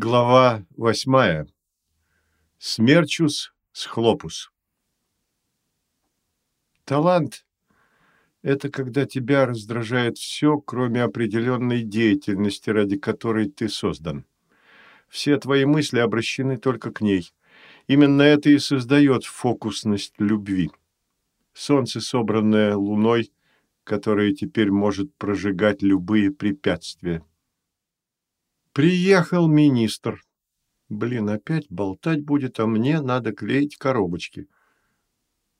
Глава восьмая. Смерчус схлопус. Талант – это когда тебя раздражает все, кроме определенной деятельности, ради которой ты создан. Все твои мысли обращены только к ней. Именно это и создает фокусность любви. Солнце, собранное луной, которое теперь может прожигать любые препятствия. Приехал министр. Блин, опять болтать будет, а мне надо клеить коробочки.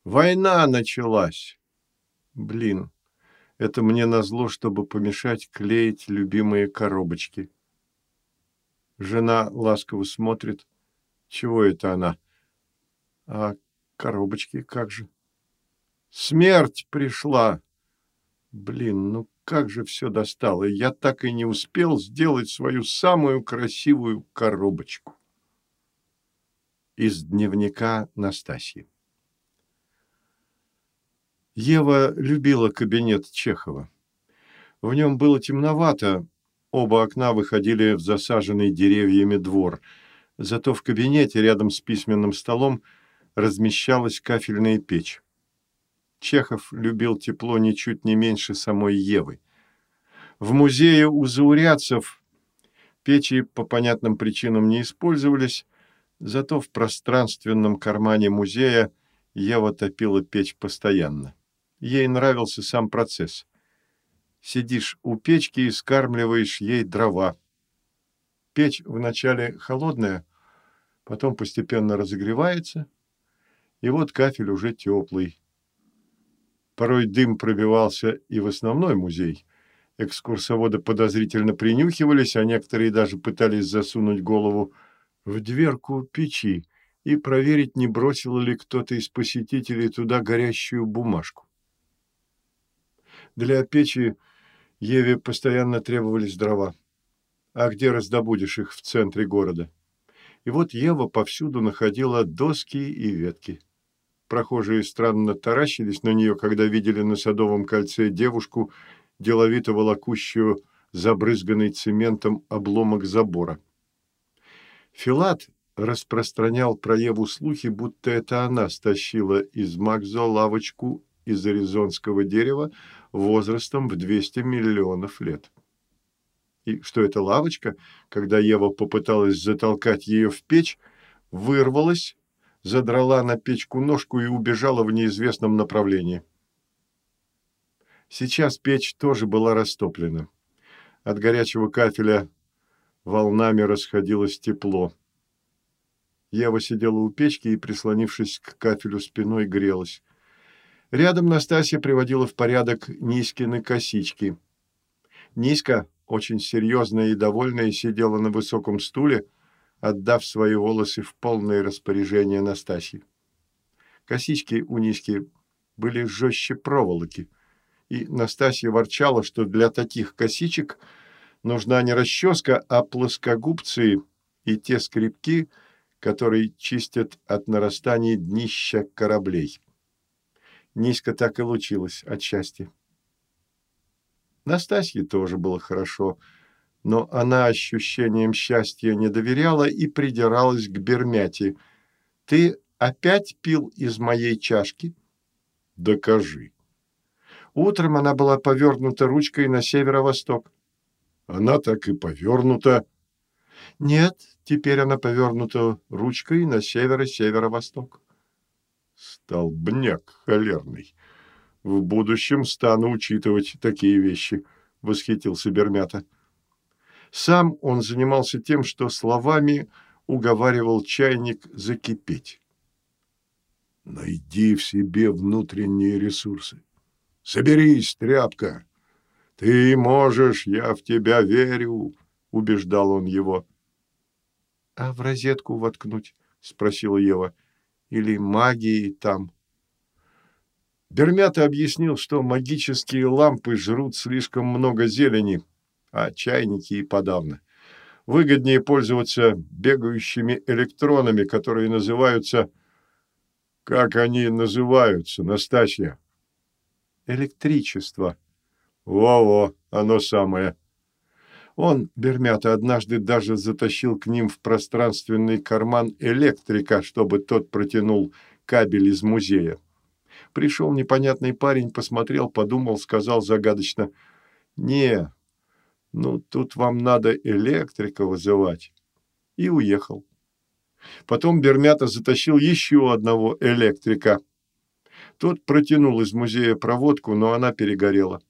Война началась. Блин, это мне назло, чтобы помешать клеить любимые коробочки. Жена ласково смотрит. Чего это она? А коробочки как же? Смерть пришла. Блин, ну как же все достало. Я так и не успел сделать свою самую красивую коробочку. Из дневника Настасьи. Ева любила кабинет Чехова. В нем было темновато, оба окна выходили в засаженный деревьями двор. Зато в кабинете рядом с письменным столом размещалась кафельная печь. Чехов любил тепло ничуть не меньше самой Евы. В музее у заурядцев печи по понятным причинам не использовались, зато в пространственном кармане музея Ева топила печь постоянно. Ей нравился сам процесс. Сидишь у печки и скармливаешь ей дрова. Печь вначале холодная, потом постепенно разогревается, и вот кафель уже теплый. Порой дым пробивался и в основной музей. Экскурсоводы подозрительно принюхивались, а некоторые даже пытались засунуть голову в дверку печи и проверить, не бросил ли кто-то из посетителей туда горящую бумажку. Для печи Еве постоянно требовались дрова. А где раздобудешь их в центре города? И вот Ева повсюду находила доски и ветки. Прохожие странно таращились на нее, когда видели на Садовом кольце девушку, деловито волокущую забрызганный цементом обломок забора. Филат распространял про Еву слухи, будто это она стащила из Макзо лавочку из аризонского дерева возрастом в 200 миллионов лет. И что эта лавочка, когда Ева попыталась затолкать ее в печь, вырвалась задрала на печку ножку и убежала в неизвестном направлении. Сейчас печь тоже была растоплена. От горячего кафеля волнами расходилось тепло. Ева сидела у печки и, прислонившись к кафелю спиной, грелась. Рядом Настасья приводила в порядок Низкины косички. Низка, очень серьезная и довольная, сидела на высоком стуле, отдав свои волосы в полное распоряжение Настасьи. Косички у Низки были жестче проволоки, и Настасья ворчала, что для таких косичек нужна не расческа, а плоскогубцы и те скребки, которые чистят от нарастания днища кораблей. Низко так и лучилась от счастья. Настасье тоже было хорошо – но она ощущением счастья не доверяла и придиралась к Бермяти. «Ты опять пил из моей чашки?» «Докажи». Утром она была повернута ручкой на северо-восток. «Она так и повернута». «Нет, теперь она повернута ручкой на северо-северо-восток». «Столбняк холерный. В будущем стану учитывать такие вещи», — восхитился Бермята. Сам он занимался тем, что словами уговаривал чайник закипеть. «Найди в себе внутренние ресурсы. Соберись, тряпка. Ты можешь, я в тебя верю», — убеждал он его. «А в розетку воткнуть?» — спросила Ева. «Или магией там?» Бермята объяснил, что магические лампы жрут слишком много зелени, а чайники и подавно. Выгоднее пользоваться бегающими электронами, которые называются... Как они называются, Настасья? Электричество. Во-во, оно самое. Он, Бермята, однажды даже затащил к ним в пространственный карман электрика, чтобы тот протянул кабель из музея. Пришел непонятный парень, посмотрел, подумал, сказал загадочно, «Не, ну тут вам надо электрика вызывать». И уехал. Потом Бермята затащил еще одного электрика. Тот протянул из музея проводку, но она перегорела.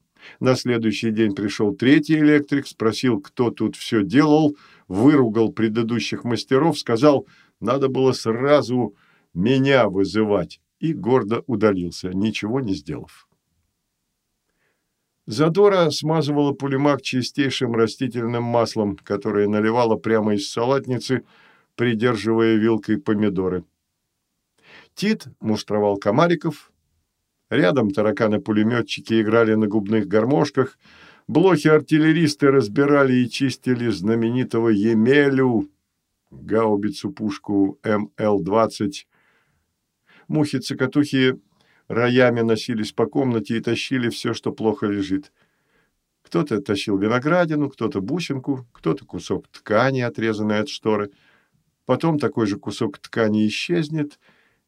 На следующий день пришел третий электрик, спросил, кто тут все делал, выругал предыдущих мастеров, сказал, надо было сразу меня вызывать, и гордо удалился, ничего не сделав. Задора смазывала пулемак чистейшим растительным маслом, которое наливала прямо из салатницы, придерживая вилкой помидоры. Тит муштровал комариков, Рядом тараканы-пулеметчики играли на губных гармошках, блохи-артиллеристы разбирали и чистили знаменитого Емелю, гаубицу-пушку МЛ-20. Мухи-цокотухи роями носились по комнате и тащили все, что плохо лежит. Кто-то тащил виноградину, кто-то бусинку, кто-то кусок ткани, отрезанный от шторы. Потом такой же кусок ткани исчезнет,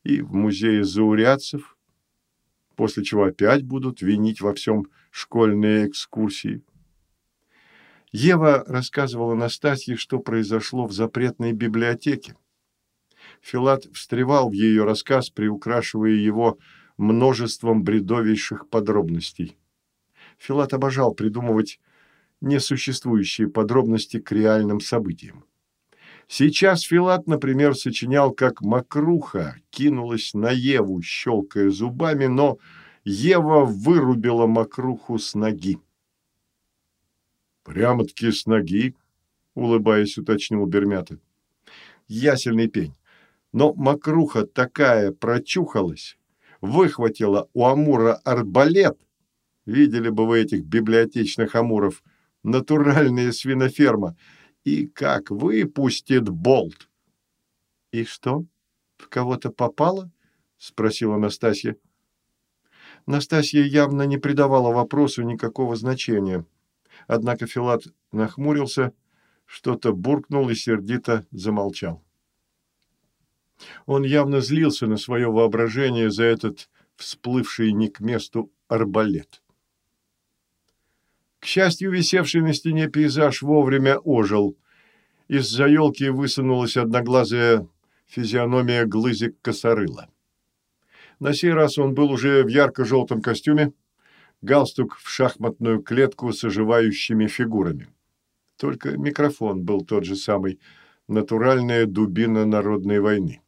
и в музее заурядцев после чего опять будут винить во всем школьные экскурсии. Ева рассказывала Настасье, что произошло в запретной библиотеке. Филат встревал в ее рассказ, приукрашивая его множеством бредовейших подробностей. Филат обожал придумывать несуществующие подробности к реальным событиям. Сейчас Филат, например, сочинял, как Макруха кинулась на Еву, щелкая зубами, но Ева вырубила Макруху с ноги. «Прямо-таки с ноги?» — улыбаясь, уточнил Бермята. «Ясельный пень. Но Макруха такая прочухалась, выхватила у Амура арбалет. Видели бы вы этих библиотечных Амуров. Натуральная свиноферма — и как выпустит болт. — И что, в кого-то попало? — спросила Настасья. Настасья явно не придавала вопросу никакого значения. Однако Филат нахмурился, что-то буркнул и сердито замолчал. Он явно злился на свое воображение за этот всплывший не к месту арбалет. К счастью, висевший на стене пейзаж вовремя ожил. Из-за елки высунулась одноглазая физиономия глызик косорыла. На сей раз он был уже в ярко-желтом костюме, галстук в шахматную клетку с оживающими фигурами. Только микрофон был тот же самый, натуральная дубина народной войны.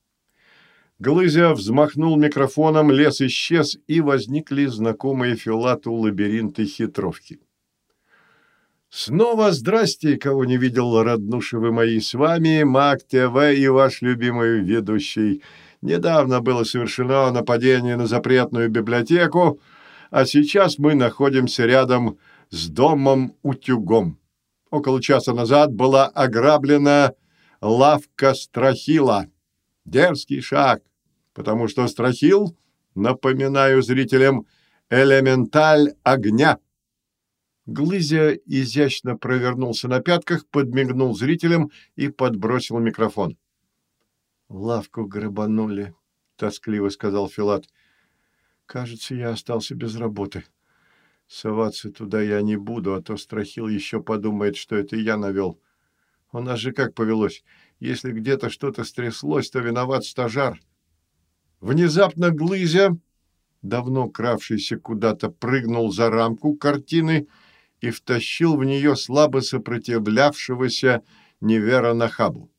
Глызя взмахнул микрофоном, лес исчез, и возникли знакомые Филату лабиринты хитровки. Снова здрасте, кого не видел, роднуши вы мои, с вами Мак ТВ и ваш любимый ведущий. Недавно было совершено нападение на запретную библиотеку, а сейчас мы находимся рядом с домом-утюгом. Около часа назад была ограблена лавка Страхила. Дерзкий шаг, потому что Страхил, напоминаю зрителям, элементаль огня. Глызя изящно провернулся на пятках, подмигнул зрителям и подбросил микрофон. «Лавку грабанули», — тоскливо сказал Филат. «Кажется, я остался без работы. Соваться туда я не буду, а то Страхил еще подумает, что это я навел. У нас же как повелось, если где-то что-то стряслось, то виноват стажар». Внезапно Глызя, давно кравшийся куда-то, прыгнул за рамку картины — и втащил в нее слабо сопротивлявшегося Невера Нахабу.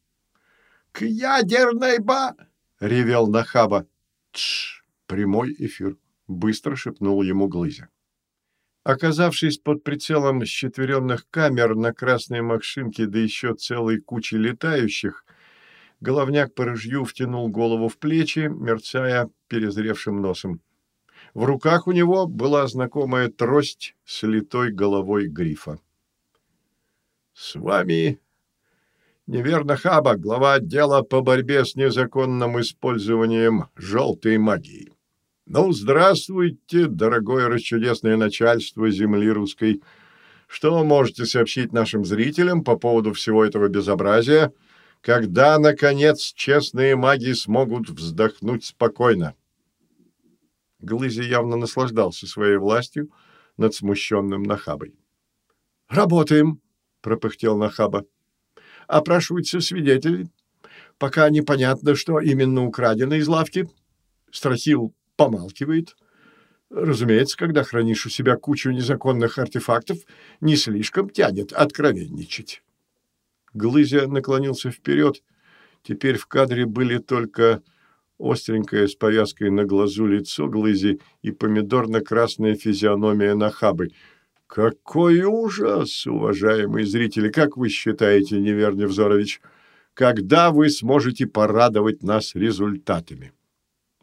«К ядерной ба!» — ревел Нахаба. «Тш! Прямой эфир!» — быстро шепнул ему Глызя. Оказавшись под прицелом счетверенных камер на красной машинке, да еще целой кучи летающих, головняк по рыжью втянул голову в плечи, мерцая перезревшим носом. В руках у него была знакомая трость с литой головой грифа. «С вами неверно Хаба, глава отдела по борьбе с незаконным использованием желтой магии. Ну, здравствуйте, дорогое расчудесное начальство земли русской. Что вы можете сообщить нашим зрителям по поводу всего этого безобразия, когда, наконец, честные маги смогут вздохнуть спокойно?» Глызи явно наслаждался своей властью над смущенным Нахабой. «Работаем!» — пропыхтел Нахаба. «Опрашиваются свидетели. Пока непонятно, что именно украдено из лавки. Страхил помалкивает. Разумеется, когда хранишь у себя кучу незаконных артефактов, не слишком тянет откровенничать». Глызя наклонился вперед. Теперь в кадре были только остренькое с повязкой на глазу лицо Глызи и помидорно-красная физиономия Нахабы. «Какой ужас, уважаемые зрители! Как вы считаете, Неверный Взорович, когда вы сможете порадовать нас результатами?»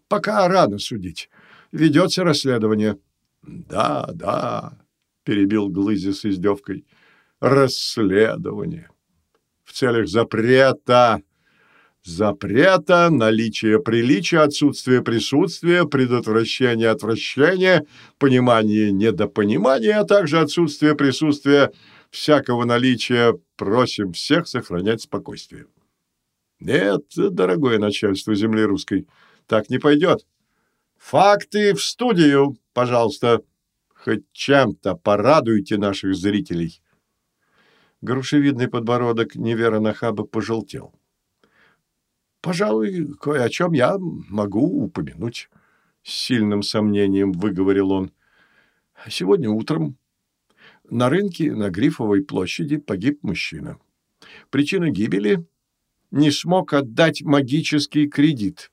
«Пока рано судить. Ведется расследование». «Да, да», — перебил Глызи с издевкой, — «расследование. В целях запрета запрета, наличия приличия, отсутствие присутствия, предотвращение отвращения, понимание недопонимания, а также отсутствие присутствия всякого наличия, просим всех сохранять спокойствие. Нет, дорогое начальство земли русской, так не пойдет. Факты в студию, пожалуйста. Хоть чем-то порадуйте наших зрителей. Грушевидный подбородок Невера Нахаба пожелтел. Пожалуй, кое о чем я могу упомянуть. С сильным сомнением выговорил он. Сегодня утром на рынке на Грифовой площади погиб мужчина. Причина гибели – не смог отдать магический кредит.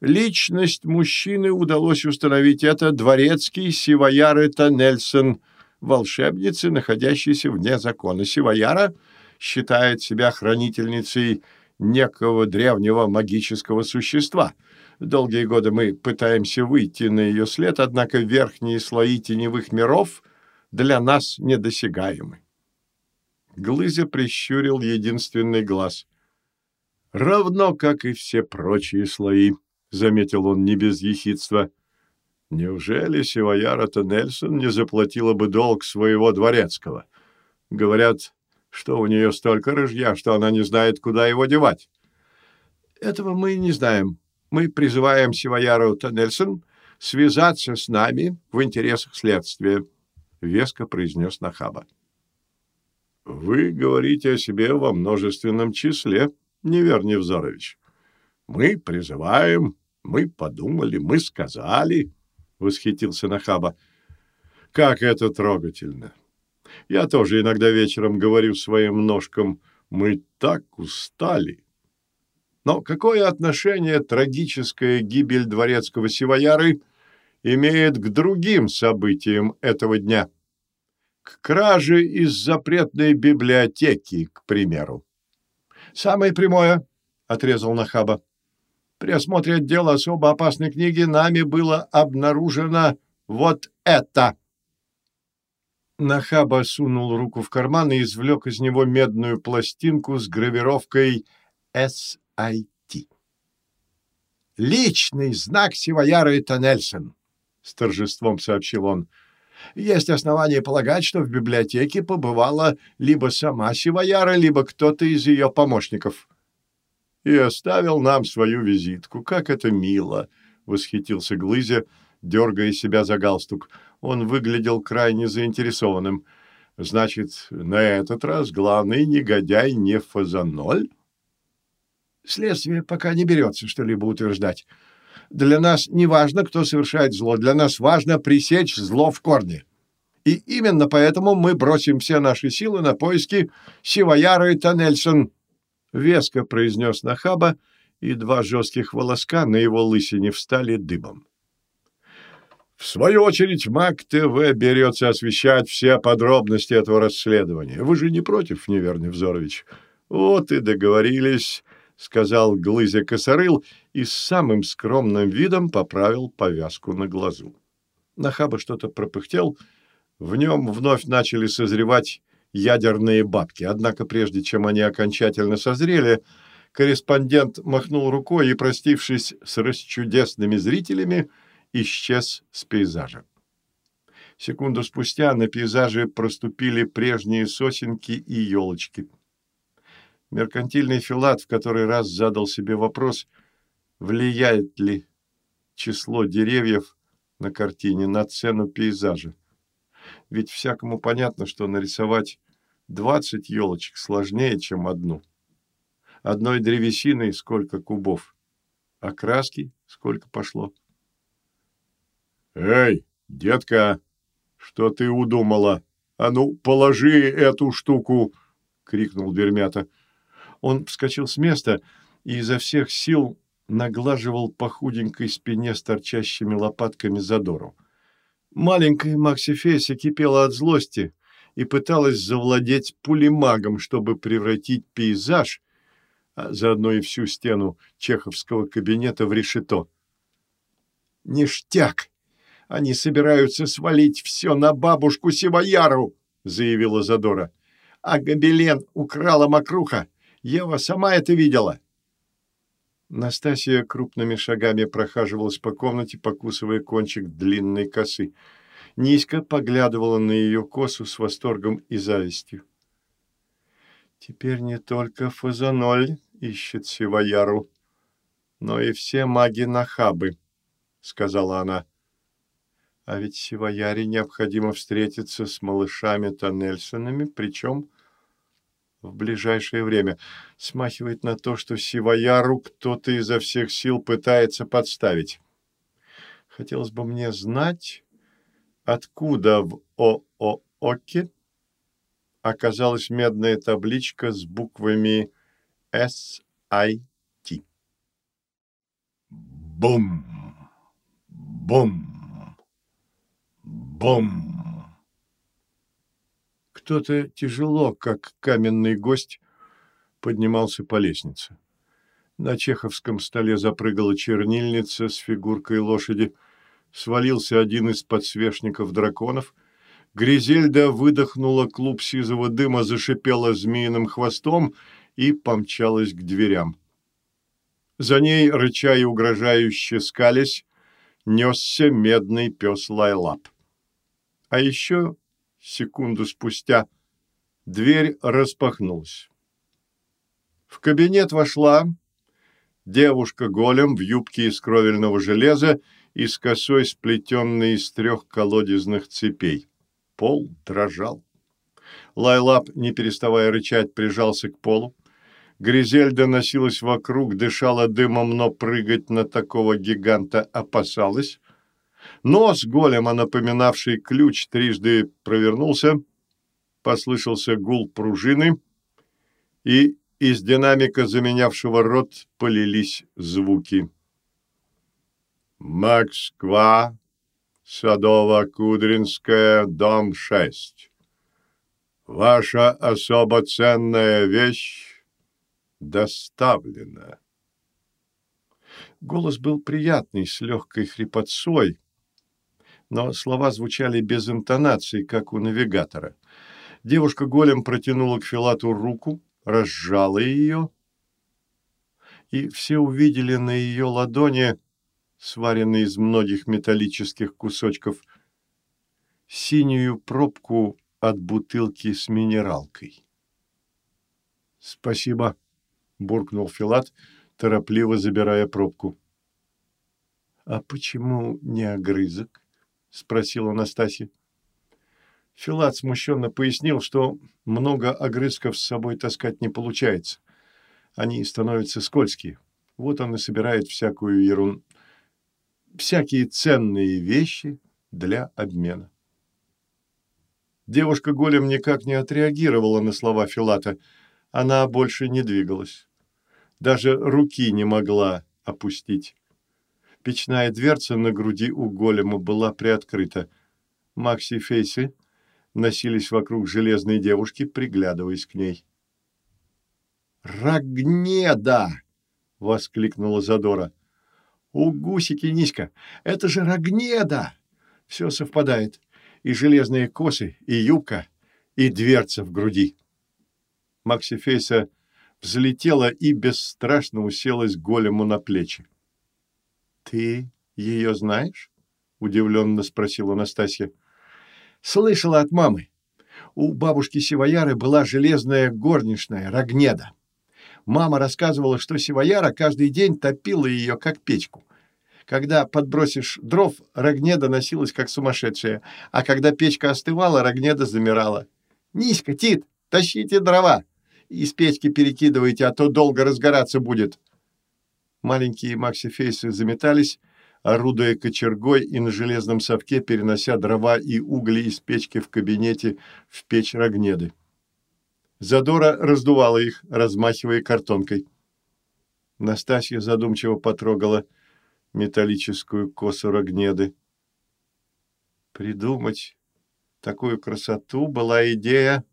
Личность мужчины удалось установить. Это дворецкий Сивояры Нельсон, волшебницы, находящейся вне закона. Сивояра считает себя хранительницей некого древнего магического существа. Долгие годы мы пытаемся выйти на ее след, однако верхние слои теневых миров для нас недосягаемы. Глызя прищурил единственный глаз. «Равно, как и все прочие слои», — заметил он не без ехидства. «Неужели Сивояра Нельсон не заплатила бы долг своего дворецкого? Говорят, что у нее столько рыжья, что она не знает, куда его девать. Этого мы не знаем. Мы призываем Сивояру Тоннельсон связаться с нами в интересах следствия, — веско произнес Нахаба. — Вы говорите о себе во множественном числе, Невер Невзорович. Мы призываем, мы подумали, мы сказали, — восхитился Нахаба. — Как это трогательно! — я тоже иногда вечером говорю своим ножкам «Мы так устали». Но какое отношение трагическая гибель дворецкого Сивояры имеет к другим событиям этого дня? К краже из запретной библиотеки, к примеру. «Самое прямое», — отрезал Нахаба. «При осмотре отдела особо опасной книги нами было обнаружено вот это». Нахаба сунул руку в карман и извлек из него медную пластинку с гравировкой «SIT». «Личный знак Сивояра и Тоннельсон», — с торжеством сообщил он. «Есть основания полагать, что в библиотеке побывала либо сама Сивояра, либо кто-то из ее помощников». «И оставил нам свою визитку. Как это мило!» — восхитился Глызя, дергая себя за галстук — он выглядел крайне заинтересованным. Значит, на этот раз главный негодяй не Фазаноль? Следствие пока не берется что-либо утверждать. Для нас не важно, кто совершает зло. Для нас важно пресечь зло в корне. И именно поэтому мы бросим все наши силы на поиски Сивояра и Тоннельсон, — веско произнес Нахаба, и два жестких волоска на его лысине встали дыбом. В свою очередь, МАК ТВ берется освещать все подробности этого расследования. Вы же не против, неверный Взорович? Вот и договорились, — сказал Глызя Косорыл и с самым скромным видом поправил повязку на глазу. Нахаба что-то пропыхтел, в нем вновь начали созревать ядерные бабки. Однако прежде чем они окончательно созрели, корреспондент махнул рукой и, простившись с расчудесными зрителями, — исчез с пейзажа. Секунду спустя на пейзаже проступили прежние сосенки и елочки. Меркантильный Филат в который раз задал себе вопрос, влияет ли число деревьев на картине на цену пейзажа. Ведь всякому понятно, что нарисовать 20 елочек сложнее, чем одну. Одной древесиной сколько кубов, а краски сколько пошло. «Эй, детка, что ты удумала? А ну, положи эту штуку!» — крикнул Дермята. Он вскочил с места и изо всех сил наглаживал по худенькой спине с торчащими лопатками задору. Маленькая Макси Фейся кипела от злости и пыталась завладеть пулемагом, чтобы превратить пейзаж, а заодно и всю стену чеховского кабинета в решето. «Ништяк! Они собираются свалить все на бабушку Сивояру!» — заявила Задора. «А гобелен украла мокруха! Ева сама это видела!» Настасья крупными шагами прохаживалась по комнате, покусывая кончик длинной косы. Низко поглядывала на ее косу с восторгом и завистью. «Теперь не только Фазаноль ищет Сивояру, но и все маги-нахабы», — сказала она. «А ведь Сивояре необходимо встретиться с малышами Тоннельсонами, причем в ближайшее время. Смахивает на то, что Сивояру кто-то изо всех сил пытается подставить. Хотелось бы мне знать, откуда в ОООКе оказалась медная табличка с буквами SIT. Бум! Бум! Бум! Кто-то тяжело, как каменный гость, поднимался по лестнице. На чеховском столе запрыгала чернильница с фигуркой лошади. Свалился один из подсвечников драконов. Гризельда выдохнула клуб сизого дыма, зашипела змеиным хвостом и помчалась к дверям. За ней, рыча и угрожающе скались, несся медный пес Лайлап. А еще секунду спустя дверь распахнулась. В кабинет вошла девушка-голем в юбке из кровельного железа и с косой, сплетенной из трех колодезных цепей. Пол дрожал. Лайлап, не переставая рычать, прижался к полу. Гризельда носилась вокруг, дышала дымом, но прыгать на такого гиганта опасалась. Нос голема, напоминавший ключ, трижды провернулся, послышался гул пружины, и из динамика, заменявшего рот, полились звуки. «Москва, Садово-Кудринская, дом 6. Ваша особо ценная вещь доставлена». Голос был приятный, с легкой хрипотцой, но слова звучали без интонации, как у навигатора. Девушка-голем протянула к Филату руку, разжала ее, и все увидели на ее ладони, сваренной из многих металлических кусочков, синюю пробку от бутылки с минералкой. «Спасибо», — буркнул Филат, торопливо забирая пробку. «А почему не огрызок?» — спросила Настасья. Филат смущенно пояснил, что много огрызков с собой таскать не получается. Они становятся скользкие. Вот он и собирает всякую ерунду, всякие ценные вещи для обмена. Девушка-голем никак не отреагировала на слова Филата. Она больше не двигалась. Даже руки не могла опустить. Печная дверца на груди у голема была приоткрыта. Макси Фейси носились вокруг железной девушки, приглядываясь к ней. «Рогнеда!» — воскликнула Задора. «У гусики Низко! Это же Рогнеда!» Все совпадает. И железные косы, и юбка, и дверца в груди. Макси Фейса взлетела и бесстрашно уселась голему на плечи. «Ты ее знаешь?» — удивленно спросила Настасья. Слышала от мамы. У бабушки Сивояры была железная горничная, Рогнеда. Мама рассказывала, что Сивояра каждый день топила ее, как печку. Когда подбросишь дров, Рогнеда носилась, как сумасшедшая, а когда печка остывала, Рогнеда замирала. «Ниська, Тит, тащите дрова! Из печки перекидывайте, а то долго разгораться будет!» Маленькие Макси-фейсы заметались, орудуя кочергой и на железном совке перенося дрова и угли из печки в кабинете в печь Рогнеды. Задора раздувала их, размахивая картонкой. Настасья задумчиво потрогала металлическую косу Рогнеды. Придумать такую красоту была идея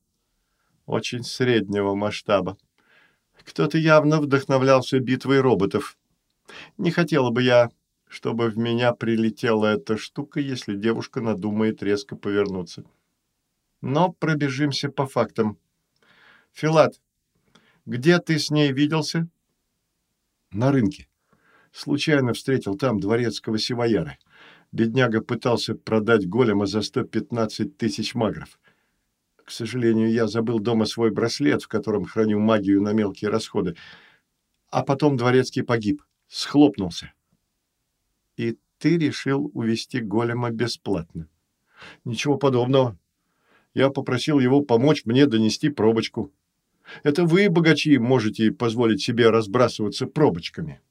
очень среднего масштаба. Кто-то явно вдохновлялся битвой роботов. Не хотела бы я чтобы в меня прилетела эта штука, если девушка надумает резко повернуться. Но пробежимся по фактам. Филат, где ты с ней виделся? На рынке. Случайно встретил там дворецкого сивояра. Бедняга пытался продать голема за 115 тысяч магров. К сожалению, я забыл дома свой браслет, в котором храню магию на мелкие расходы. А потом дворецкий погиб, схлопнулся и ты решил увести голема бесплатно. Ничего подобного. Я попросил его помочь мне донести пробочку. Это вы, богачи, можете позволить себе разбрасываться пробочками.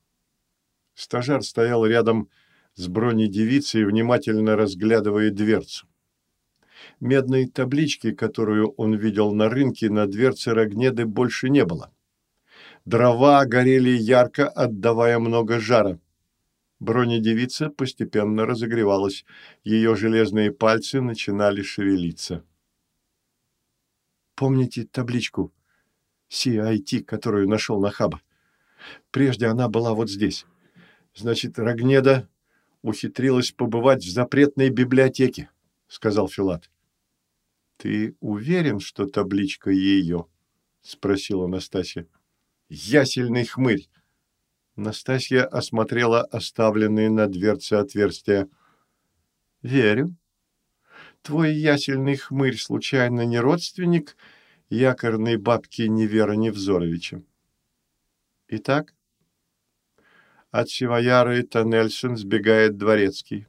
Стажар стоял рядом с бронедевицей, внимательно разглядывая дверцу. Медной таблички, которую он видел на рынке, на дверце Рогнеды больше не было. Дрова горели ярко, отдавая много жара. Бронедевица постепенно разогревалась. Ее железные пальцы начинали шевелиться. Помните табличку CIT, которую нашел на хаба? Прежде она была вот здесь. Значит, Рогнеда ухитрилась побывать в запретной библиотеке, сказал Филат. Ты уверен, что табличка ее? спросила Настасья. Ясельный хмырь, Настасья осмотрела оставленные на дверце отверстия. «Верю. Твой ясельный хмырь случайно не родственник якорной бабки Невера Невзоровича?» «Итак?» От Сивояры Тоннельсон сбегает дворецкий.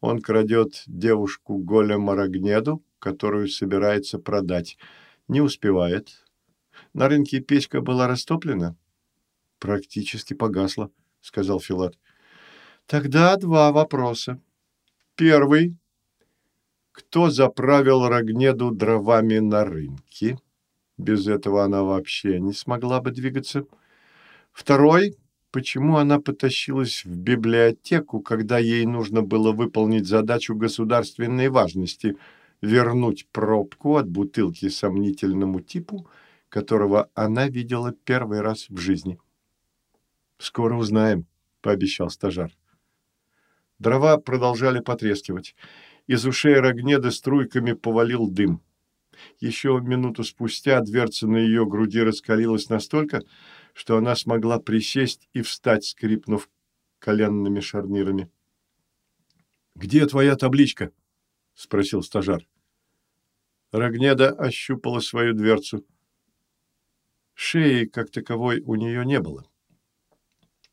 Он крадет девушку голема Рогнеду, которую собирается продать. Не успевает. На рынке печка была растоплена практически погасла, сказал Филат. Тогда два вопроса. Первый. Кто заправил Рогнеду дровами на рынке? Без этого она вообще не смогла бы двигаться. Второй. Почему она потащилась в библиотеку, когда ей нужно было выполнить задачу государственной важности – вернуть пробку от бутылки сомнительному типу, которого она видела первый раз в жизни? «Скоро узнаем», — пообещал стажар. Дрова продолжали потрескивать. Из ушей Рогнеда струйками повалил дым. Еще минуту спустя дверца на ее груди раскалилась настолько, что она смогла присесть и встать, скрипнув коленными шарнирами. «Где твоя табличка?» — спросил стажар. Рогнеда ощупала свою дверцу. Шеи, как таковой, у нее не было.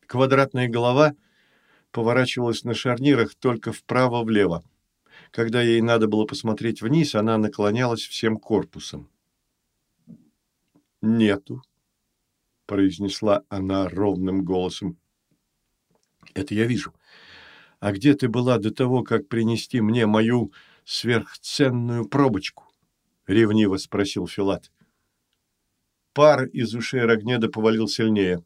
Квадратная голова поворачивалась на шарнирах только вправо-влево. Когда ей надо было посмотреть вниз, она наклонялась всем корпусом. «Нету», — произнесла она ровным голосом. «Это я вижу. А где ты была до того, как принести мне мою сверхценную пробочку?» — ревниво спросил Филат. Пар из ушей Рогнеда повалил сильнее.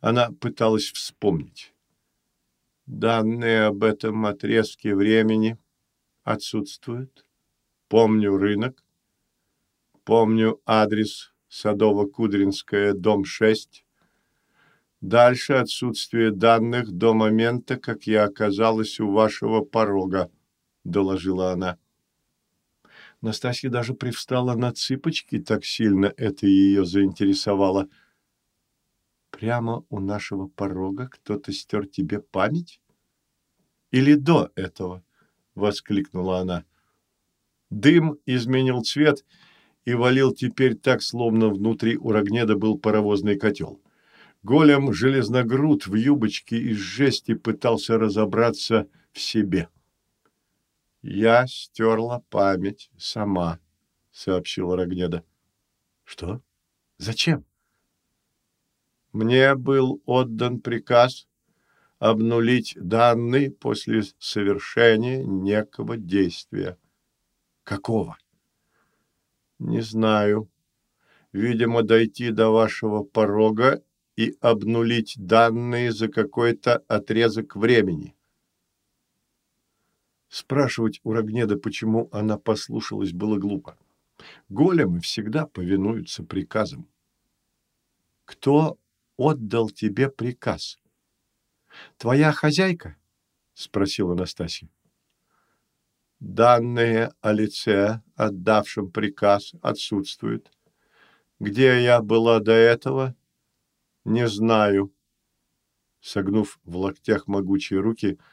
Она пыталась вспомнить. Данные об этом отрезке времени отсутствуют. Помню рынок. Помню адрес Садово-Кудринская, дом 6. Дальше отсутствие данных до момента, как я оказалась у вашего порога, доложила она. Настасья даже привстала на цыпочки, так сильно это ее заинтересовало – Прямо у нашего порога кто-то стер тебе память? Или до этого? Воскликнула она. Дым изменил цвет и валил теперь так, словно внутри у Рогнеда был паровозный котел. Голем железногруд в юбочке из жести пытался разобраться в себе. «Я стерла память сама», — сообщила Рогнеда. «Что? Зачем?» «Мне был отдан приказ обнулить данные после совершения некого действия». «Какого?» «Не знаю. Видимо, дойти до вашего порога и обнулить данные за какой-то отрезок времени. Спрашивать у Рогнеда, почему она послушалась, было глупо. Големы всегда повинуются приказам. «Кто отдал тебе приказ?» «Твоя хозяйка?» — спросила Настасья. «Данные о лице, отдавшем приказ, отсутствуют. Где я была до этого, не знаю». Согнув в локтях могучие руки, —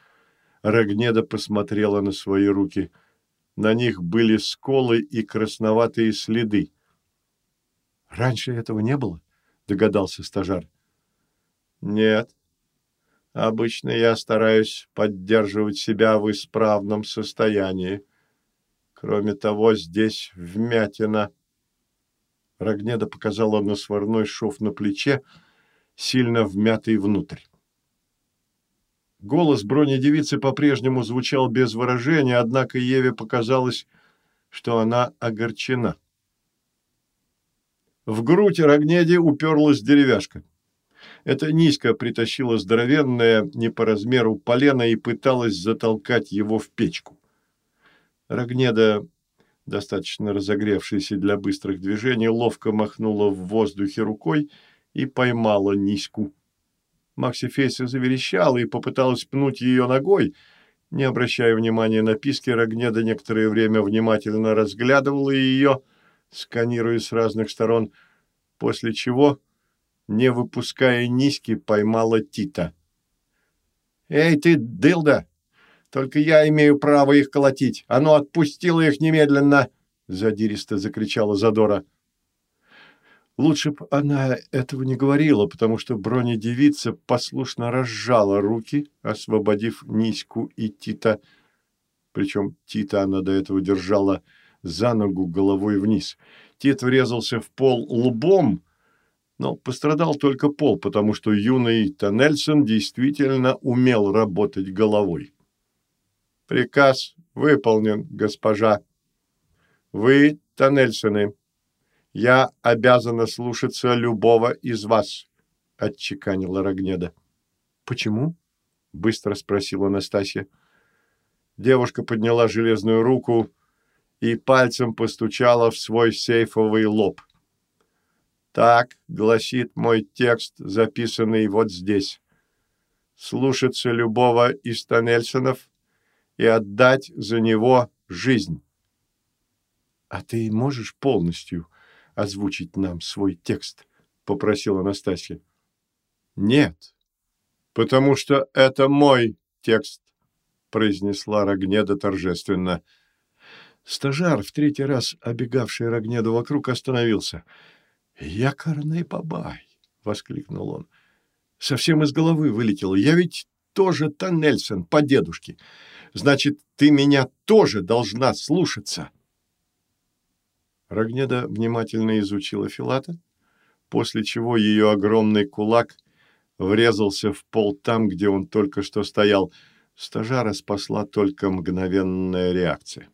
Рогнеда посмотрела на свои руки. На них были сколы и красноватые следы. «Раньше этого не было?» — догадался стажар. «Нет. Обычно я стараюсь поддерживать себя в исправном состоянии. Кроме того, здесь вмятина». Рогнеда показала на сварной шов на плече, сильно вмятый внутрь. Голос бронедевицы по-прежнему звучал без выражения, однако Еве показалось, что она огорчена. В грудь Рогнеди уперлась деревяшка. Это низко притащила здоровенная, не по размеру, полено и пыталась затолкать его в печку. Рогнеда, достаточно разогревшаяся для быстрых движений, ловко махнула в воздухе рукой и поймала низку. Макси Фейса заверещала и попыталась пнуть ее ногой. Не обращая внимания на писки, Рогнеда некоторое время внимательно разглядывала ее, сканируя с разных сторон, после чего, не выпуская низки, поймала Тита. «Эй, ты, дылда! Только я имею право их колотить! А ну, отпустила их немедленно!» — задиристо закричала Задора. Лучше б она этого не говорила, потому что бронедевица послушно разжала руки, освободив Низку и Тита. Причем Тита она до этого держала за ногу головой вниз. Тит врезался в пол лбом, но пострадал только пол, потому что юный Тоннельсон действительно умел работать головой. «Приказ выполнен, госпожа. Вы, Тоннельсоны, я обязана слушаться любого из вас, — отчеканила Рогнеда. — Почему? — быстро спросила Настасья. Девушка подняла железную руку и пальцем постучала в свой сейфовый лоб. Так гласит мой текст, записанный вот здесь. Слушаться любого из Тоннельсонов и отдать за него жизнь. — А ты можешь полностью озвучить нам свой текст?» — попросила Анастасия. «Нет, потому что это мой текст», — произнесла Рогнеда торжественно. Стажар, в третий раз обегавший Рогнеду вокруг, остановился. «Якорный бабай!» — воскликнул он. «Совсем из головы вылетело. Я ведь тоже Тоннельсон по дедушке. Значит, ты меня тоже должна слушаться!» Рогнеда внимательно изучила Филата, после чего ее огромный кулак врезался в пол там, где он только что стоял. Стажара спасла только мгновенная реакция.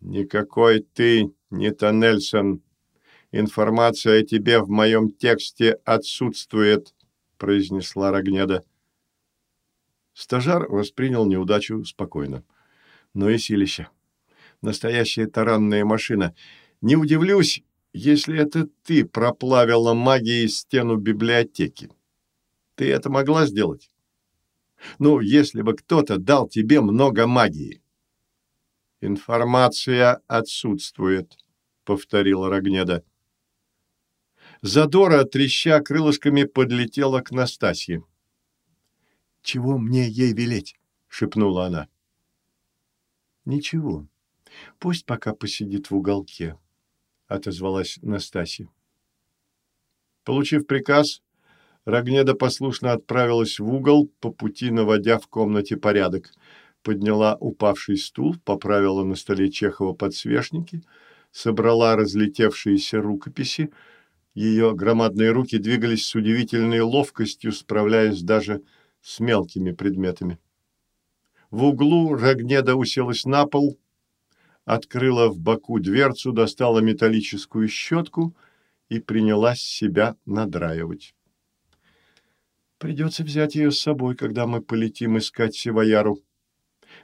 «Никакой ты не Тоннельсон. Информация о тебе в моем тексте отсутствует», — произнесла Рогнеда. Стажар воспринял неудачу спокойно. Но и силища настоящая таранная машина. Не удивлюсь, если это ты проплавила магией стену библиотеки. Ты это могла сделать? Ну, если бы кто-то дал тебе много магии. Информация отсутствует, повторила Рогнеда. Задора, треща крылышками, подлетела к Настасье. «Чего мне ей велеть?» — шепнула она. «Ничего. Пусть пока посидит в уголке, отозвалась Настасья. Получив приказ, Рогнеда послушно отправилась в угол, по пути наводя в комнате порядок. Подняла упавший стул, поправила на столе Чехова подсвечники, собрала разлетевшиеся рукописи. Ее громадные руки двигались с удивительной ловкостью, справляясь даже с мелкими предметами. В углу Рогнеда уселась на пол, открыла в боку дверцу, достала металлическую щетку и принялась себя надраивать. Придется взять ее с собой, когда мы полетим искать Севояру.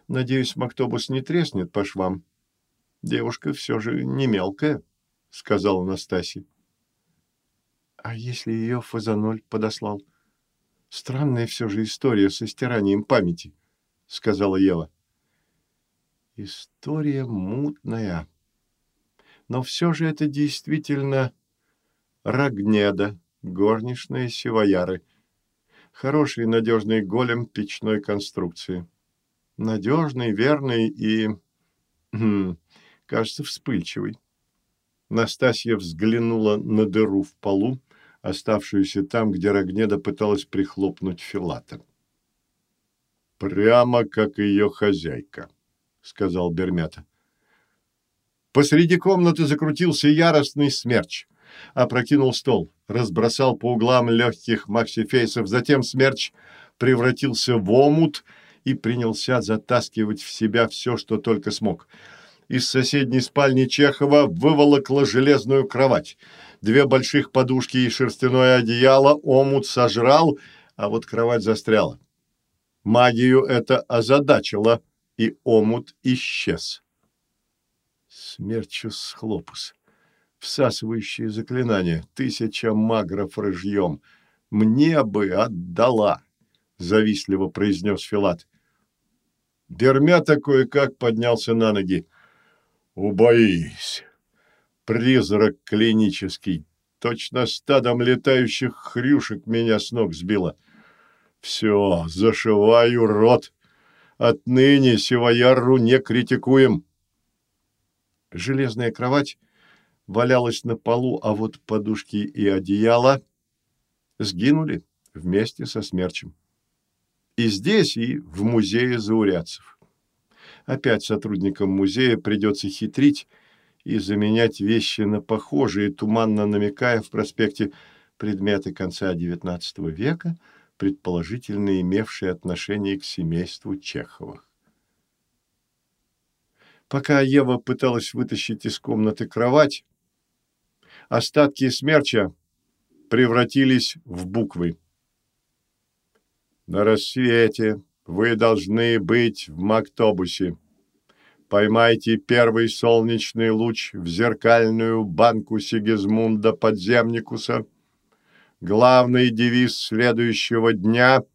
Надеюсь, Мактобус не треснет по швам. Девушка все же не мелкая, — сказала Настасья. А если ее Фазаноль подослал? Странная все же история со стиранием памяти, — сказала Ева. История мутная. Но все же это действительно Рогнеда, горничная Сивояры. Хороший и надежный голем печной конструкции. Надежный, верный и, хм, кажется, вспыльчивый. Настасья взглянула на дыру в полу, оставшуюся там, где Рогнеда пыталась прихлопнуть Филата. «Прямо как ее хозяйка», сказал Бермята. Посреди комнаты закрутился яростный смерч. Опрокинул стол, разбросал по углам легких максифейсов. Затем смерч превратился в омут и принялся затаскивать в себя все, что только смог. Из соседней спальни Чехова выволокла железную кровать. Две больших подушки и шерстяное одеяло омут сожрал, а вот кровать застряла. Магию это озадачило – и омут исчез. Смерчус хлопус. Всасывающее заклинание. Тысяча магров рыжьем. Мне бы отдала, завистливо произнес Филат. Дермята кое-как поднялся на ноги. Убоись. Призрак клинический. Точно стадом летающих хрюшек меня с ног сбило. Все, зашиваю рот. Отныне Сивоярру не критикуем. Железная кровать валялась на полу, а вот подушки и одеяло сгинули вместе со смерчем. И здесь, и в музее заурядцев. Опять сотрудникам музея придется хитрить и заменять вещи на похожие, туманно намекая в проспекте предметы конца XIX века – предположительно имевшие отношение к семейству Чеховых. Пока Ева пыталась вытащить из комнаты кровать, остатки смерча превратились в буквы. «На рассвете вы должны быть в Мактобусе. Поймайте первый солнечный луч в зеркальную банку Сигизмунда Подземникуса» Главный девиз следующего дня –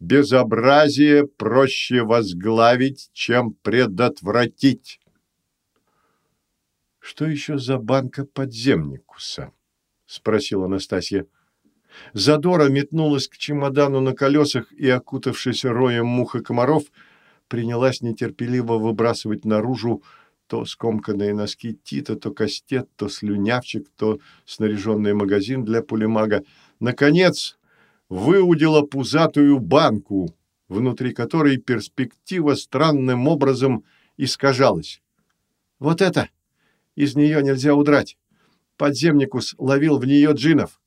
«Безобразие проще возглавить, чем предотвратить». «Что еще за банка подземникуса?» – спросила Анастасия. Задора метнулась к чемодану на колесах и, окутавшись роем мух и комаров, принялась нетерпеливо выбрасывать наружу то скомканные носки Тита, то кастет, то слюнявчик, то снаряженный магазин для пулемага. Наконец, выудила пузатую банку, внутри которой перспектива странным образом искажалась. «Вот это! Из нее нельзя удрать. Подземникус ловил в нее джинов.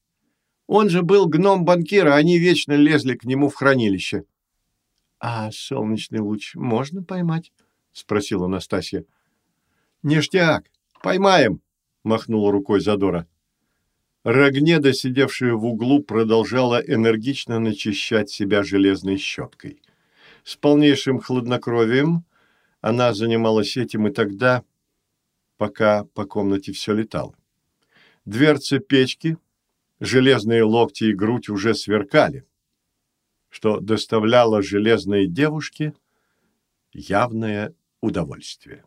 Он же был гном банкира, они вечно лезли к нему в хранилище». «А солнечный луч можно поймать?» — спросила Настасья. «Ништяк! Поймаем!» – махнула рукой Задора. Рогнеда, сидевшая в углу, продолжала энергично начищать себя железной щеткой. С полнейшим хладнокровием она занималась этим и тогда, пока по комнате все летало. Дверцы печки, железные локти и грудь уже сверкали, что доставляло железной девушке явное удовольствие.